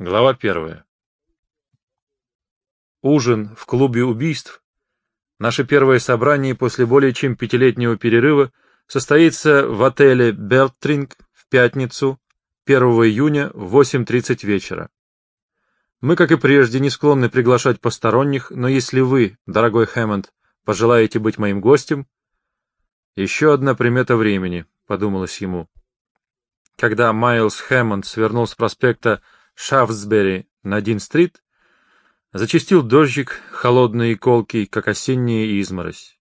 Глава первая. Ужин в клубе убийств, наше первое собрание после более чем пятилетнего перерыва, состоится в отеле «Белтринг» в пятницу, 1 июня в 8.30 вечера. Мы, как и прежде, не склонны приглашать посторонних, но если вы, дорогой Хэммонд, пожелаете быть моим гостем... Еще одна примета времени, — подумалось ему. Когда Майлз Хэммонд свернул с проспекта Шафтсбери на Дин-стрит, зачастил дождик, холодный и колкий, как осенняя изморозь.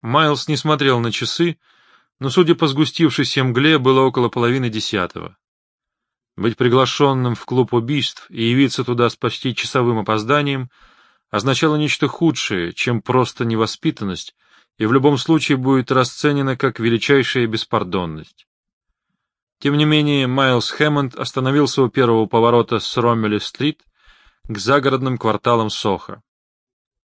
Майлз не смотрел на часы, но, судя по сгустившейся мгле, было около половины десятого. Быть приглашенным в клуб убийств и явиться туда с почти часовым опозданием означало нечто худшее, чем просто невоспитанность, и в любом случае будет расценено как величайшая беспардонность. Тем не менее, Майлз Хэммонд остановился у первого поворота с Роммели-стрит к загородным кварталам Соха.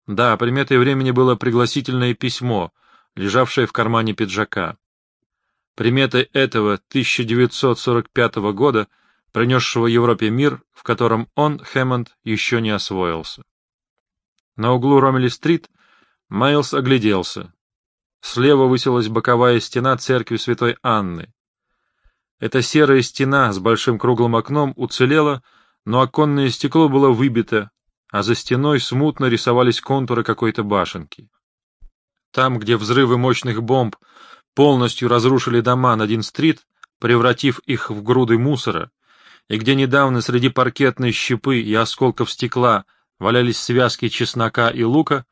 Да, приметой времени было пригласительное письмо, лежавшее в кармане пиджака. Приметой этого 1945 года, принесшего Европе мир, в котором он, Хэммонд, еще не освоился. На углу Роммели-стрит Майлз огляделся. Слева высилась боковая стена церкви Святой Анны. Эта серая стена с большим круглым окном уцелела, но оконное стекло было выбито, а за стеной смутно рисовались контуры какой-то башенки. Там, где взрывы мощных бомб полностью разрушили дома на Дин-стрит, превратив их в груды мусора, и где недавно среди паркетной щепы и осколков стекла валялись связки чеснока и лука,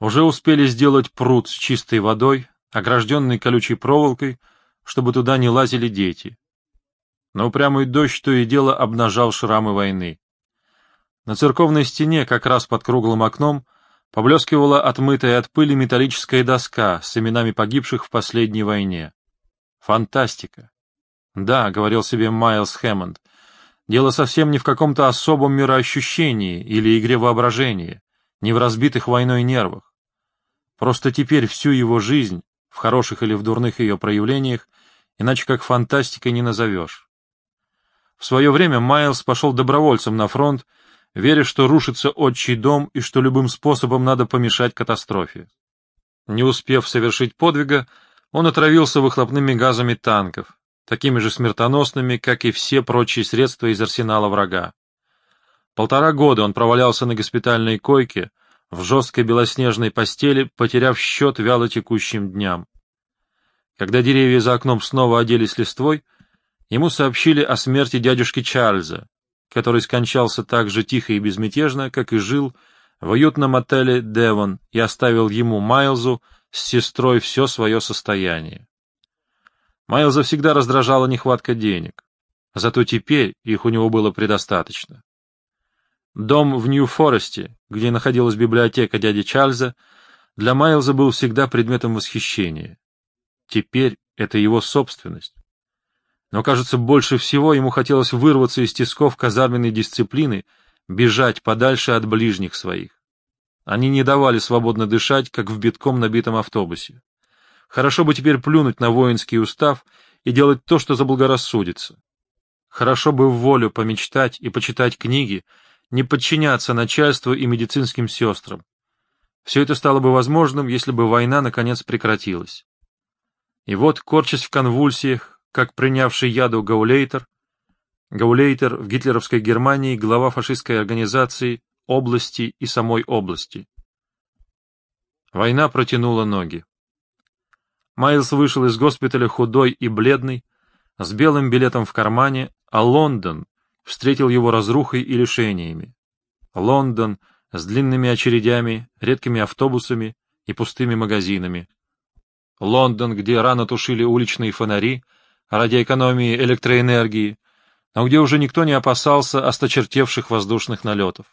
уже успели сделать пруд с чистой водой, огражденный колючей проволокой, чтобы туда не лазили дети. Но упрямый дождь то и дело обнажал шрамы войны. На церковной стене, как раз под круглым окном, поблескивала отмытая от пыли металлическая доска с именами погибших в последней войне. Фантастика. Да, — говорил себе Майлз Хэммонд, — дело совсем не в каком-то особом мироощущении или игре воображения, не в разбитых войной нервах. Просто теперь всю его жизнь в хороших или в дурных ее проявлениях, иначе как фантастикой не назовешь. В свое время Майлз пошел добровольцем на фронт, веря, что рушится отчий дом и что любым способом надо помешать катастрофе. Не успев совершить подвига, он отравился выхлопными газами танков, такими же смертоносными, как и все прочие средства из арсенала врага. Полтора года он провалялся на госпитальной койке, в жесткой белоснежной постели, потеряв счет вяло текущим дням. Когда деревья за окном снова оделись листвой, ему сообщили о смерти дядюшки Чарльза, который скончался так же тихо и безмятежно, как и жил в уютном отеле «Девон» и оставил ему, Майлзу, с сестрой все свое состояние. Майлза всегда раздражала нехватка денег, зато теперь их у него было предостаточно. Дом в Нью-Форесте, где находилась библиотека дяди Чарльза, для Майлза был всегда предметом восхищения. Теперь это его собственность. Но, кажется, больше всего ему хотелось вырваться из тисков казарменной дисциплины, бежать подальше от ближних своих. Они не давали свободно дышать, как в битком набитом автобусе. Хорошо бы теперь плюнуть на воинский устав и делать то, что заблагорассудится. Хорошо бы в волю помечтать и почитать книги, не подчиняться начальству и медицинским сестрам. Все это стало бы возможным, если бы война наконец прекратилась. И вот, корчась в конвульсиях, как принявший яду Гаулейтер, Гаулейтер в гитлеровской Германии глава фашистской организации области и самой области. Война протянула ноги. Майлз вышел из госпиталя худой и бледный, с белым билетом в кармане, а Лондон встретил его разрухой и лишениями. Лондон с длинными очередями, редкими автобусами и пустыми магазинами. Лондон, где рано тушили уличные фонари ради экономии электроэнергии, но где уже никто не опасался осточертевших воздушных налетов.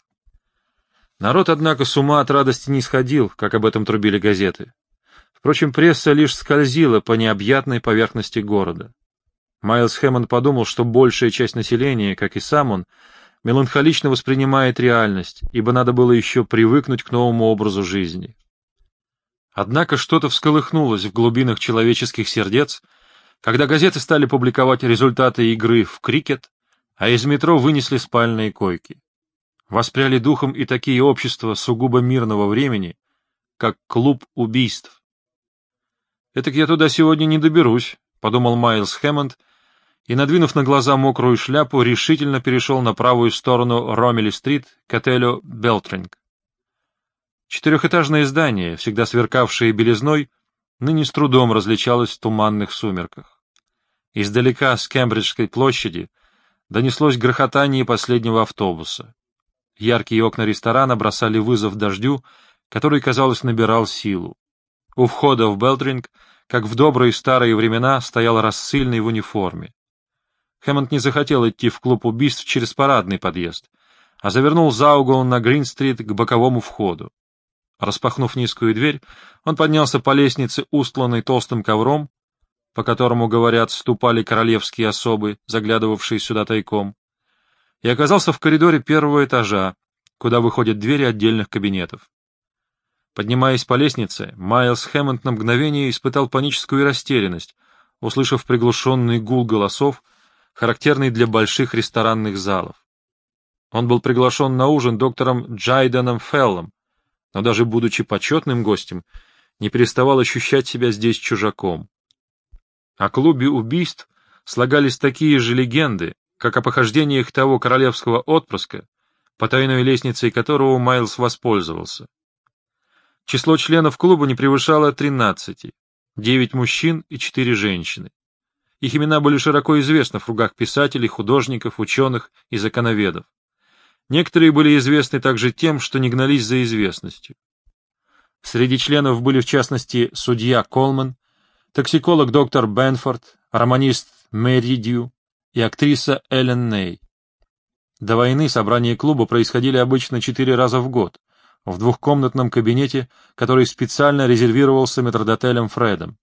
Народ, однако, с ума от радости не сходил, как об этом трубили газеты. Впрочем, пресса лишь скользила по необъятной поверхности города. Майлз Хэммонд подумал, что большая часть населения, как и сам он, меланхолично воспринимает реальность, ибо надо было еще привыкнуть к новому образу жизни. Однако что-то всколыхнулось в глубинах человеческих сердец, когда газеты стали публиковать результаты игры в крикет, а из метро вынесли спальные койки. Воспряли духом и такие общества сугубо мирного времени, как клуб убийств. «Этак я туда сегодня не доберусь», — подумал Майлз Хэммонд, и, надвинув на глаза мокрую шляпу, решительно перешел на правую сторону Ромели-стрит к отелю «Белтринг». Четырехэтажное здание, всегда сверкавшее белизной, ныне с трудом различалось в туманных сумерках. Издалека, с Кембриджской площади, донеслось грохотание последнего автобуса. Яркие окна ресторана бросали вызов дождю, который, казалось, набирал силу. У входа в Белтринг, как в добрые старые времена, стоял рассыльный в униформе. Хэммонд не захотел идти в клуб убийств через парадный подъезд, а завернул за угол на Грин-стрит к боковому входу. Распахнув низкую дверь, он поднялся по лестнице, устланной толстым ковром, по которому, говорят, ступали королевские особы, заглядывавшие сюда тайком, и оказался в коридоре первого этажа, куда выходят двери отдельных кабинетов. Поднимаясь по лестнице, Майлз Хэммонд на мгновение испытал паническую растерянность, услышав приглушенный гул голосов, характерный для больших ресторанных залов. Он был приглашен на ужин доктором Джайденом Феллом, но даже будучи почетным гостем, не переставал ощущать себя здесь чужаком. О клубе убийств слагались такие же легенды, как о похождениях того королевского отпрыска, по тайной лестнице которого Майлз воспользовался. Число членов клуба не превышало 13, 9 мужчин и 4 женщины. Их имена были широко известны в кругах писателей, художников, ученых и законоведов. Некоторые были известны также тем, что не гнались за известностью. Среди членов были в частности судья Колман, токсиколог доктор Бенфорд, романист Мэри Дью и актриса Эллен Ней. До войны собрания клуба происходили обычно четыре раза в год, в двухкомнатном кабинете, который специально резервировался метрдотелем Фредом.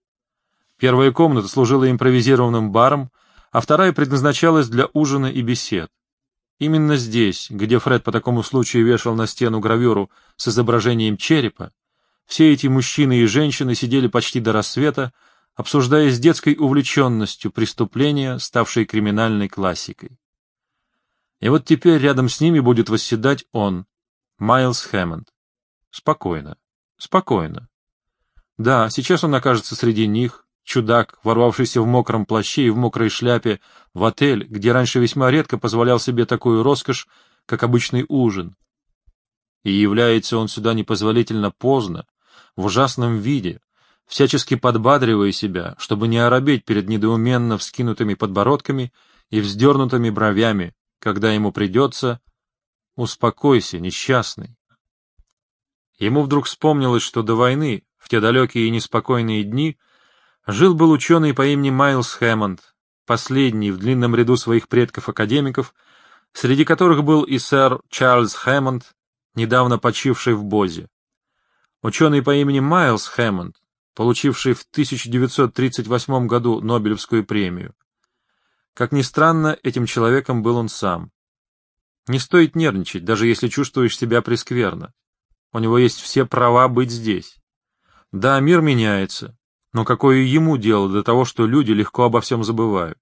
Первая комната служила импровизированным баром, а вторая предназначалась для ужина и бесед. Именно здесь, где Фред по такому случаю вешал на стену гравюру с изображением черепа, все эти мужчины и женщины сидели почти до рассвета, обсуждая с детской увлеченностью преступления, ставшие криминальной классикой. И вот теперь рядом с ними будет восседать он, Майлз Хэммонд. Спокойно, спокойно. Да, сейчас он окажется среди них, Чудак, ворвавшийся в мокром плаще и в мокрой шляпе в отель, где раньше весьма редко позволял себе такую роскошь, как обычный ужин. И является он сюда непозволительно поздно, в ужасном виде, всячески подбадривая себя, чтобы не оробеть перед недоуменно вскинутыми подбородками и вздернутыми бровями, когда ему придется «Успокойся, несчастный». Ему вдруг вспомнилось, что до войны, в те далекие и неспокойные дни, Жил-был ученый по имени Майлз Хэммонд, последний в длинном ряду своих предков-академиков, среди которых был и сэр Чарльз Хэммонд, недавно почивший в Бозе. Ученый по имени Майлз Хэммонд, получивший в 1938 году Нобелевскую премию. Как ни странно, этим человеком был он сам. Не стоит нервничать, даже если чувствуешь себя прескверно. У него есть все права быть здесь. Да, мир меняется, но какое ему дело до того, что люди легко обо всем забывают?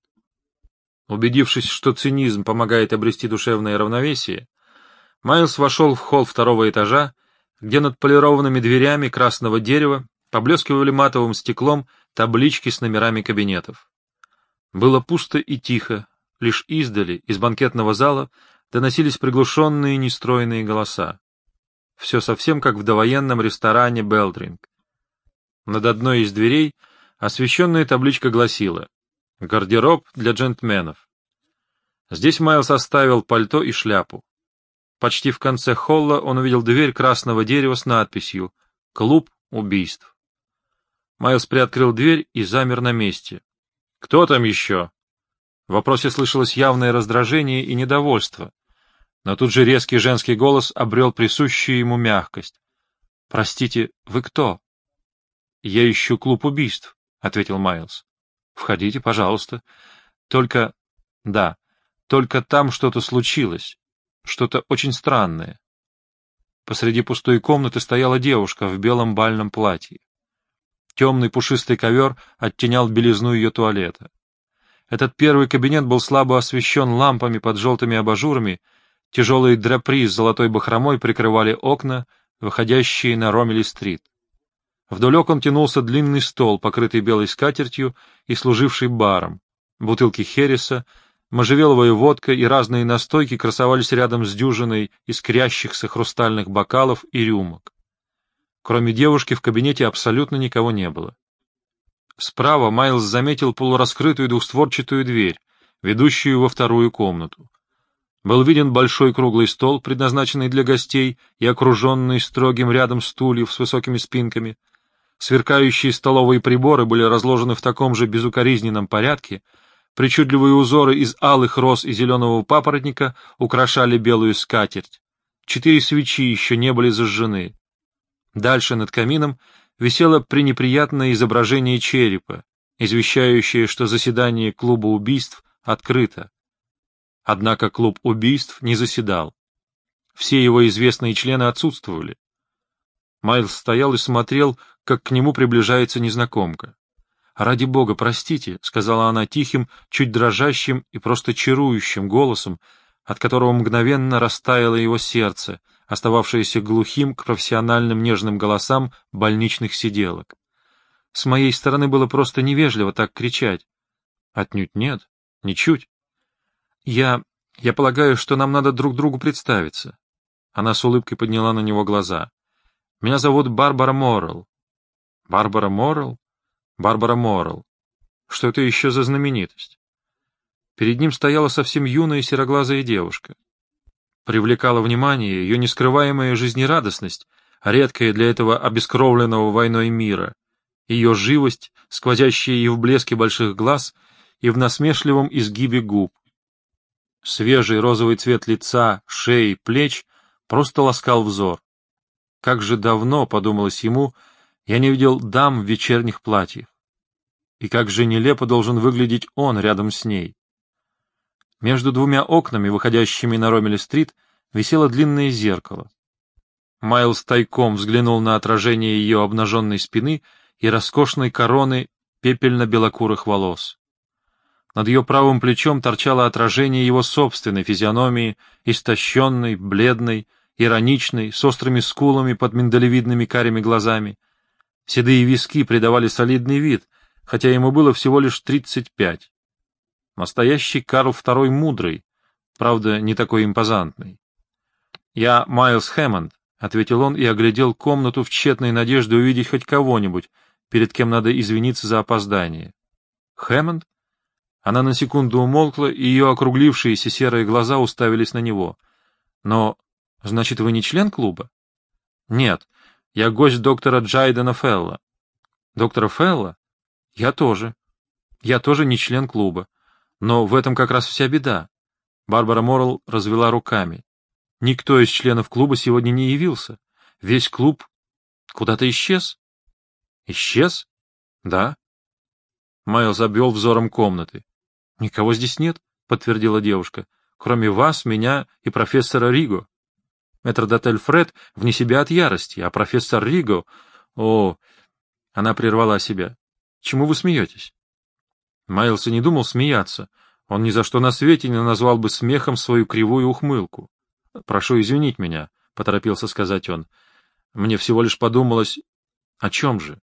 Убедившись, что цинизм помогает обрести душевное равновесие, Майлз вошел в холл второго этажа, где над полированными дверями красного дерева поблескивали матовым стеклом таблички с номерами кабинетов. Было пусто и тихо, лишь издали, из банкетного зала, доносились приглушенные нестроенные голоса. Все совсем как в довоенном ресторане «Белдринг». Над одной из дверей освещенная табличка гласила «Гардероб для джентльменов». Здесь Майлз оставил пальто и шляпу. Почти в конце холла он увидел дверь красного дерева с надписью «Клуб убийств». Майлз приоткрыл дверь и замер на месте. «Кто там еще?» В вопросе слышалось явное раздражение и недовольство, но тут же резкий женский голос обрел присущую ему мягкость. «Простите, вы кто?» «Я ищу клуб убийств», — ответил Майлз. «Входите, пожалуйста. Только... Да, только там что-то случилось. Что-то очень странное». Посреди пустой комнаты стояла девушка в белом бальном платье. Темный пушистый ковер оттенял белизну ее туалета. Этот первый кабинет был слабо освещен лампами под желтыми абажурами, тяжелые драпри с золотой бахромой прикрывали окна, выходящие на Ромели-стрит. Вдоль окон тянулся длинный стол, покрытый белой скатертью и служивший баром. Бутылки хереса, можжевеловая водка и разные настойки красовались рядом с дюжиной искрящихся хрустальных бокалов и рюмок. Кроме девушки в кабинете абсолютно никого не было. Справа Майлз заметил полураскрытую двухстворчатую дверь, ведущую во вторую комнату. Был виден большой круглый стол, предназначенный для гостей и окруженный строгим рядом стульев с высокими спинками. Сверкающие столовые приборы были разложены в таком же безукоризненном порядке, причудливые узоры из алых роз и зеленого папоротника украшали белую скатерть. Четыре свечи еще не были зажжены. Дальше над камином висело пренеприятное изображение черепа, извещающее, что заседание клуба убийств открыто. Однако клуб убийств не заседал. Все его известные члены отсутствовали. Майлз стоял и смотрел, как к нему приближается незнакомка. «Ради бога, простите», — сказала она тихим, чуть дрожащим и просто чарующим голосом, от которого мгновенно растаяло его сердце, остававшееся глухим к профессиональным нежным голосам больничных сиделок. С моей стороны было просто невежливо так кричать. Отнюдь нет, ничуть. Я... я полагаю, что нам надо друг другу представиться. Она с улыбкой подняла на него глаза. Меня зовут Барбара Моррелл. Барбара Моррелл? Барбара Моррелл. Что это еще за знаменитость? Перед ним стояла совсем юная сероглазая девушка. Привлекала внимание ее нескрываемая жизнерадостность, редкая для этого обескровленного войной мира, ее живость, сквозящая и в блеске больших глаз, и в насмешливом изгибе губ. Свежий розовый цвет лица, шеи, плеч просто ласкал взор. Как же давно, — подумалось ему, — я не видел дам в вечерних платьях. И как же нелепо должен выглядеть он рядом с ней. Между двумя окнами, выходящими на Ромеле-стрит, висело длинное зеркало. Майлз тайком взглянул на отражение ее обнаженной спины и роскошной короны пепельно-белокурых волос. Над ее правым плечом торчало отражение его собственной физиономии, истощенной, бледной, ироничной, с острыми скулами под миндалевидными карими глазами. Седые виски придавали солидный вид, хотя ему было всего лишь тридцать пять. Настоящий Карл II мудрый, правда, не такой импозантный. «Я Майлз Хэммонд», — ответил он и оглядел комнату в тщетной надежде увидеть хоть кого-нибудь, перед кем надо извиниться за опоздание. «Хэммонд?» Она на секунду умолкла, и ее округлившиеся серые глаза уставились на него. «Но, значит, вы не член клуба?» «Нет, я гость доктора Джайдена Фелла». «Доктора Фелла? Я тоже. Я тоже не член клуба. Но в этом как раз вся беда. Барбара Моррелл развела руками. Никто из членов клуба сегодня не явился. Весь клуб куда-то исчез. Исчез? Да. Майлз обвел взором комнаты. Никого здесь нет, подтвердила девушка, кроме вас, меня и профессора Риго. Метрдотель Фред вне себя от ярости, а профессор Риго... О, она прервала себя. Чему вы смеетесь? Майлз и не думал смеяться. Он ни за что на свете не назвал бы смехом свою кривую ухмылку. «Прошу извинить меня», — поторопился сказать он. «Мне всего лишь подумалось...» «О чем же?»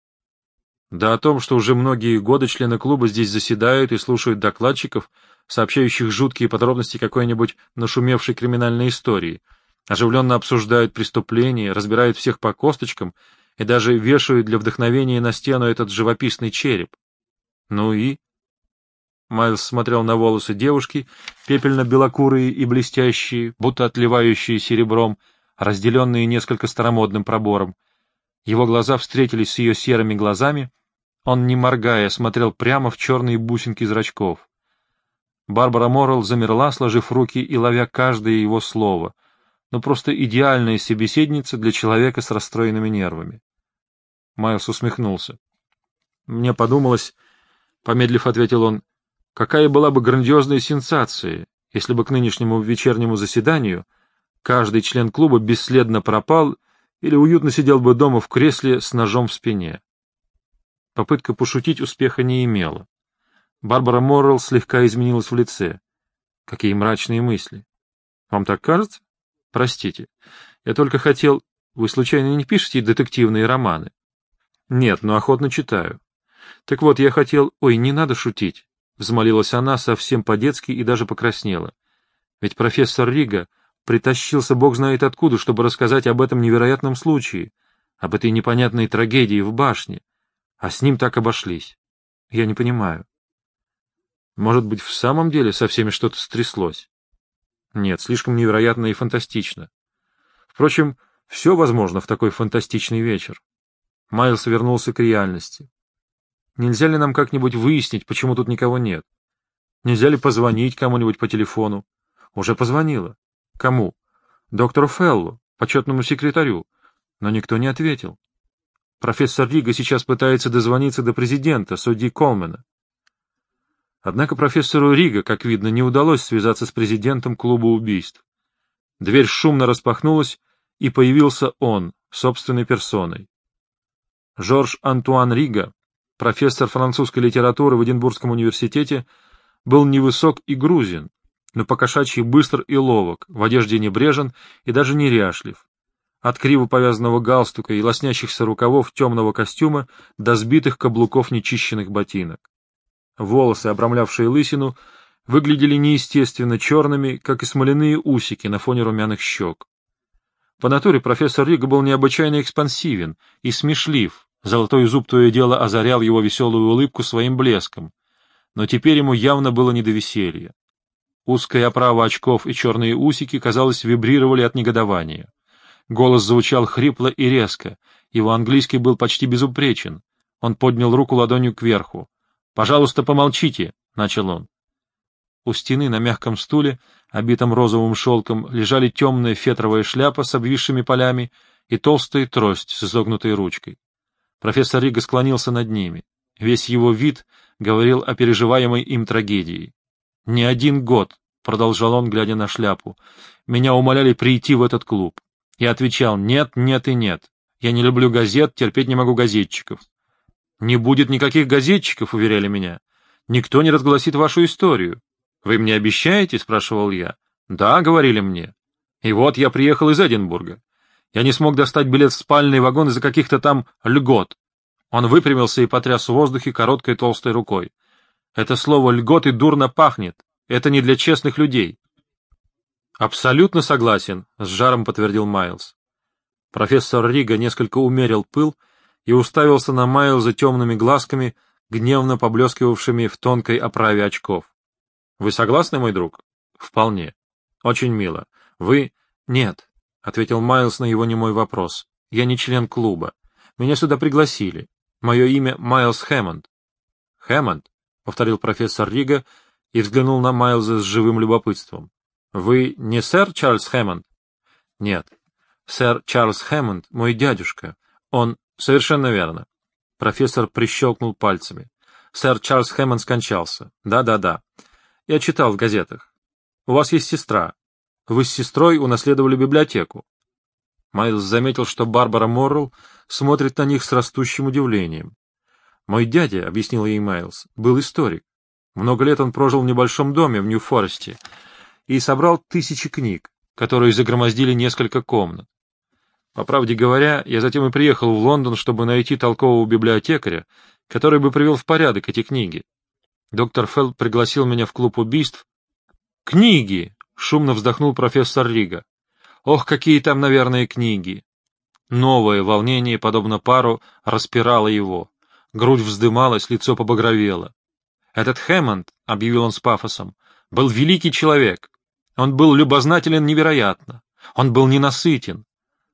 «Да о том, что уже многие годы члены клуба здесь заседают и слушают докладчиков, сообщающих жуткие подробности какой-нибудь нашумевшей криминальной истории, оживленно обсуждают преступления, разбирают всех по косточкам и даже вешают для вдохновения на стену этот живописный череп. Ну и...» Майлз смотрел на волосы девушки, пепельно-белокурые и блестящие, будто отливающие серебром, разделенные несколько старомодным пробором. Его глаза встретились с ее серыми глазами, он, не моргая, смотрел прямо в черные бусинки зрачков. Барбара Моррелл замерла, сложив руки и ловя каждое его слово, ну, просто идеальная собеседница для человека с расстроенными нервами. Майлз усмехнулся. «Мне подумалось...» — помедлив ответил он, Какая была бы грандиозная сенсация, если бы к нынешнему вечернему заседанию каждый член клуба бесследно пропал или уютно сидел бы дома в кресле с ножом в спине. Попытка пошутить успеха не имела. Барбара Моррелл слегка изменилась в лице. Какие мрачные мысли. Вам так кажется? Простите. Я только хотел... Вы случайно не пишете детективные романы? Нет, но охотно читаю. Так вот, я хотел... Ой, не надо шутить. Взмолилась она совсем по-детски и даже покраснела. Ведь профессор Рига притащился бог знает откуда, чтобы рассказать об этом невероятном случае, об этой непонятной трагедии в башне. А с ним так обошлись. Я не понимаю. Может быть, в самом деле со всеми что-то стряслось? Нет, слишком невероятно и фантастично. Впрочем, все возможно в такой фантастичный вечер. Майлз вернулся к реальности. Нельзя ли нам как-нибудь выяснить, почему тут никого нет? Нельзя ли позвонить кому-нибудь по телефону? Уже позвонила. Кому? Доктору Феллу, почетному секретарю. Но никто не ответил. Профессор Рига сейчас пытается дозвониться до президента, судьи Колмена. Однако профессору Рига, как видно, не удалось связаться с президентом клуба убийств. Дверь шумно распахнулась, и появился он, собственной персоной. Жорж Антуан Рига, профессор французской литературы в Эдинбургском университете, был невысок и грузин, но покошачьи быстр и ловок, в одежде небрежен и даже неряшлив. От криво повязанного галстука и лоснящихся рукавов темного костюма до сбитых каблуков нечищенных ботинок. Волосы, обрамлявшие лысину, выглядели неестественно черными, как и смоляные усики на фоне румяных щек. По натуре профессор Рига был необычайно экспансивен и смешлив, золотой зуб то и дело озарял его веселую улыбку своим блеском, но теперь ему явно было не до веселья. Узкая оправа очков и черные усики, казалось, вибрировали от негодования. Голос звучал хрипло и резко, его английский был почти безупречен. Он поднял руку ладонью кверху. — Пожалуйста, помолчите, — начал он. У стены на мягком стуле, обитом розовым шелком, лежали темная фетровая шляпа с обвисшими полями и толстая трость с изогнутой ручкой. Профессор Рига склонился над ними. Весь его вид говорил о переживаемой им трагедии. «Не один год», — продолжал он, глядя на шляпу, — «меня умоляли прийти в этот клуб. Я отвечал «нет, нет и нет». Я не люблю газет, терпеть не могу газетчиков. «Не будет никаких газетчиков», — уверяли меня. «Никто не разгласит вашу историю». «Вы мне обещаете?» — спрашивал я. «Да», — говорили мне. И вот я приехал из Эдинбурга. Я не смог достать билет в спальный вагон из-за каких-то там льгот. Он выпрямился и потряс в воздухе короткой толстой рукой. Это слово «льготы» дурно пахнет. Это не для честных людей. Абсолютно согласен, — с жаром подтвердил Майлз. Профессор Рига несколько умерил пыл и уставился на Майлза темными глазками, гневно поблескивавшими в тонкой оправе очков. — Вы согласны, мой друг? — Вполне. — Очень мило. Вы... — Нет, — ответил Майлз на его немой вопрос. — Я не член клуба. Меня сюда пригласили. Мое имя Майлз Хэммонд. — Хэммонд? — повторил профессор Рига и взглянул на Майлза с живым любопытством. — Вы не сэр Чарльз Хэммонд? — Нет. Сэр Чарльз Хэммонд — мой дядюшка. Он... — Совершенно верно. Профессор прищелкнул пальцами. Сэр Чарльз Хэммонд скончался. Да-да-да. Я читал в газетах. У вас есть сестра. Вы с сестрой унаследовали библиотеку. Майлз заметил, что Барбара Моррелл смотрит на них с растущим удивлением. «Мой дядя», — объяснил ей Майлз, — «был историк. Много лет он прожил в небольшом доме в Нью-Форесте и собрал тысячи книг, которые загромоздили несколько комнат. По правде говоря, я затем и приехал в Лондон, чтобы найти толкового библиотекаря, который бы привел в порядок эти книги. Доктор Фелл пригласил меня в клуб убийств. «Книги!» — шумно вздохнул профессор Рига. «Ох, какие там, наверное, книги!» Новое волнение, подобно пару, распирало его. Грудь вздымалась, лицо побагровело. «Этот Хэммонд», — объявил он с пафосом, — «был великий человек. Он был любознателен невероятно. Он был ненасытен.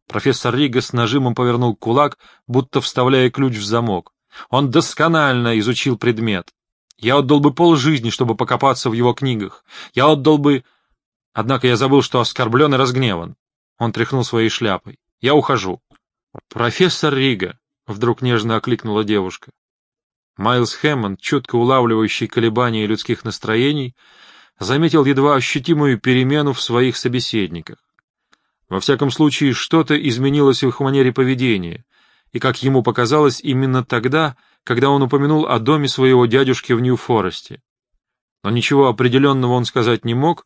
Профессор Рига с нажимом повернул кулак, будто вставляя ключ в замок. Он досконально изучил предмет. Я отдал бы полжизни, чтобы покопаться в его книгах. Я отдал бы... Однако я забыл, что оскорблен и разгневан. Он тряхнул своей шляпой. Я ухожу. «Профессор Рига», — вдруг нежно окликнула девушка. Майлз Хэммонд, чутко улавливающий колебания людских настроений, заметил едва ощутимую перемену в своих собеседниках. Во всяком случае, что-то изменилось в их манере поведения, и, как ему показалось, именно тогда, когда он упомянул о доме своего дядюшки в Нью-Форесте. Но ничего определенного он сказать не мог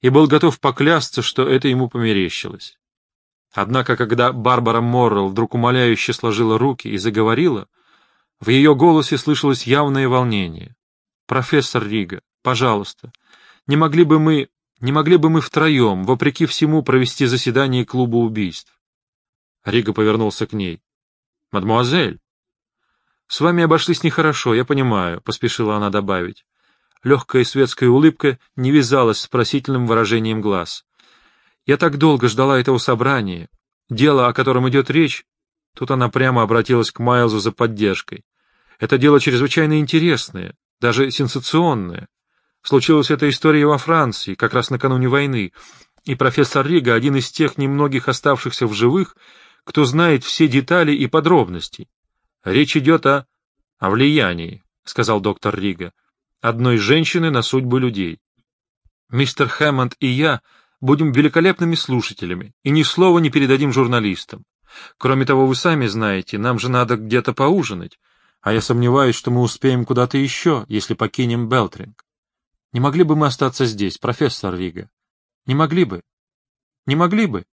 и был готов поклясться, что это ему померещилось. Однако, когда Барбара Моррелл вдруг умоляюще сложила руки и заговорила, в ее голосе слышалось явное волнение. «Профессор Рига, пожалуйста, не могли бы мы, не могли бы мы втроем, вопреки всему, провести заседание клуба убийств?» Рига повернулся к ней. «Мадемуазель!» «С вами обошлись нехорошо, я понимаю», — поспешила она добавить. Легкая светская улыбка не вязалась с просительным выражением глаз. «Я так долго ждала этого собрания. Дело, о котором идет речь...» Тут она прямо обратилась к Майлзу за поддержкой. «Это дело чрезвычайно интересное, даже сенсационное. Случилась эта история во Франции, как раз накануне войны, и профессор Рига — один из тех немногих оставшихся в живых, кто знает все детали и подробности. Речь идет о... о влиянии, — сказал доктор Рига, — одной женщины на судьбы людей. Мистер Хэммонд и я будем великолепными слушателями и ни слова не передадим журналистам. Кроме того, вы сами знаете, нам же надо где-то поужинать, а я сомневаюсь, что мы успеем куда-то еще, если покинем Белтринг. Не могли бы мы остаться здесь, профессор Рига? Не могли бы? Не могли бы?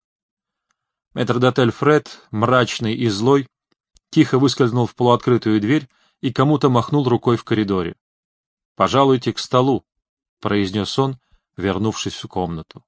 Метрдотель Фред, мрачный и злой, тихо выскользнул в полуоткрытую дверь и кому-то махнул рукой в коридоре. «Пожалуйте к столу», — произнес он, вернувшись в комнату.